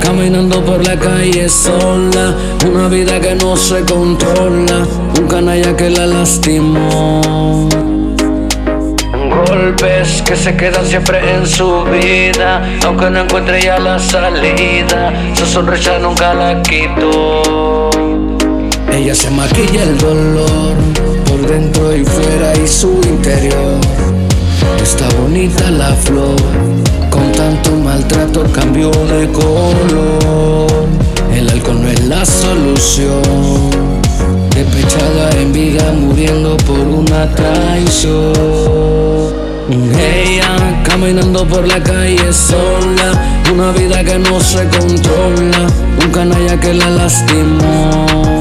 caminando por la calle sola, una vida que no se controla, un canalla que la lastimó. Golpes que se quedan siempre en su vida, aunque no encuentre ya la salida, su sonrisa nunca la quitó. Ella se maquilla el dolor por dentro y fuera y su interior. Está bonita la flor, tanto maltrato cambió de color. El alcohol no es la solución. Despechada en vida, muriendo por una traición. Ella caminando por la calle sola, una vida que no se controla, un canalla que la lastimó.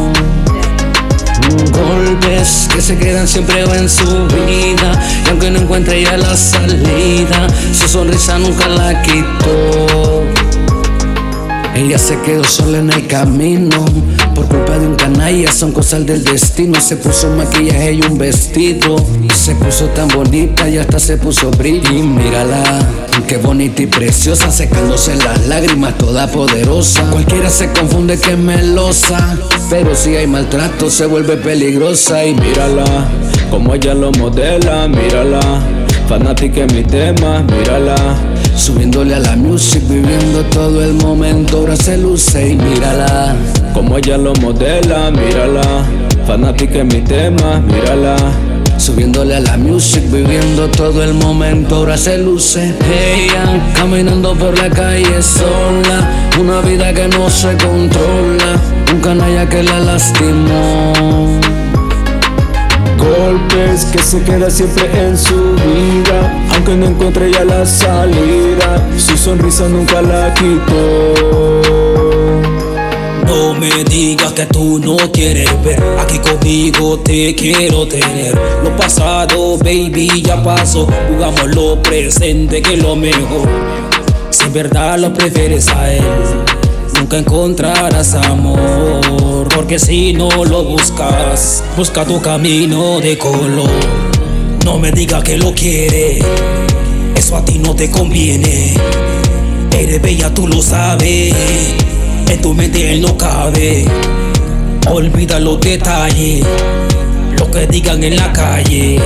Golpes que se quedan siempre en su vida Y aunque no encuentre ya la salida Su sonrisa nunca la quitó ella se quedó sola en el camino por culpa de un canalla, son cosas del destino. Se puso maquillaje y un vestido y se puso tan bonita y hasta se puso brillo. Y mírala, qué bonita y preciosa, secándose las lágrimas, toda poderosa. Cualquiera se confunde que es melosa, pero si hay maltrato se vuelve peligrosa. Y mírala, como ella lo modela, mírala, fanática en mi tema, mírala. Subiéndole a la music, viviendo todo el momento, ahora se luce y mírala. Como ella lo modela, mírala. Fanática en mi tema, mírala. Subiéndole a la music, viviendo todo el momento, ahora se luce. Ella caminando por la calle sola, una vida que no se controla, un canalla que la lastimó. Golpes que se queda siempre en su vida, aunque no encuentre ya la salida, su sonrisa nunca la quitó. No me digas que tú no quieres ver, aquí conmigo te quiero tener. Lo pasado, baby, ya pasó, jugamos lo presente que es lo mejor. Si en verdad lo prefieres a él nunca encontrarás amor. Porque si no lo buscas, busca tu camino de color. No me digas que lo quiere, eso a ti no te conviene. Eres bella, tú lo sabes, en tu mente él no cabe. Olvida los detalles, lo que digan en la calle.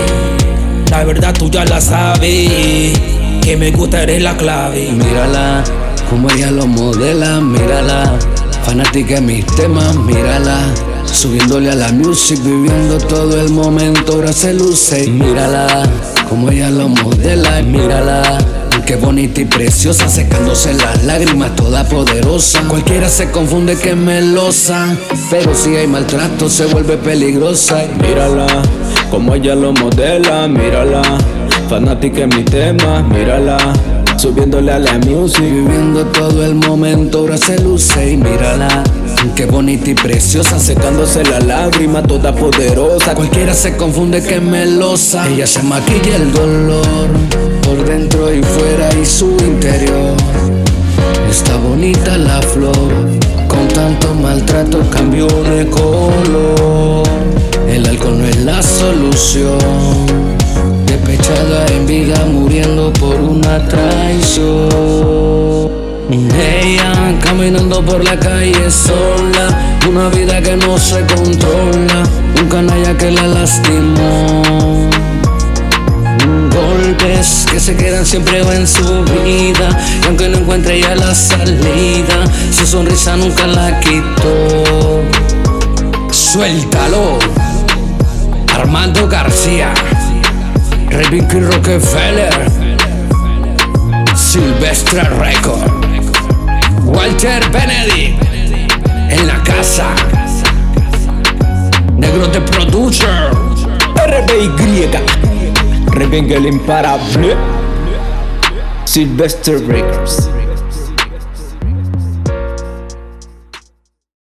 La verdad tú ya la sabes, que me gusta eres la clave. Mírala, como ella lo modela, mírala. Fanática de mis temas, mírala. Subiéndole a la music, viviendo todo el momento, ahora se luce. Mírala, como ella lo modela, mírala. Qué bonita y preciosa, secándose las lágrimas, toda poderosa. Cualquiera se confunde que es melosa, pero si hay maltrato se vuelve peligrosa. Mírala, como ella lo modela, mírala. Fanática en mi tema, mírala. Subiéndole a la music. Viviendo todo el momento, ahora se luce y mírala. Qué bonita y preciosa, Secándose la lágrima, toda poderosa. Cualquiera se confunde que es melosa. Ella se maquilla el dolor por dentro y fuera y su interior. Está bonita la flor, con tanto maltrato cambió de color. El alcohol no es la solución. Despechada en vida, por una traición. Ella caminando por la calle sola, una vida que no se controla, un canalla que la lastimó. Golpes que se quedan siempre en su vida, y aunque no encuentre ya la salida, su sonrisa nunca la quitó. Suéltalo, Armando García, Ricky Rockefeller, Silvestre Record. Walter Benedict en la casa. Negro de producer. RBY. Revenga el imparable. Sylvester Records.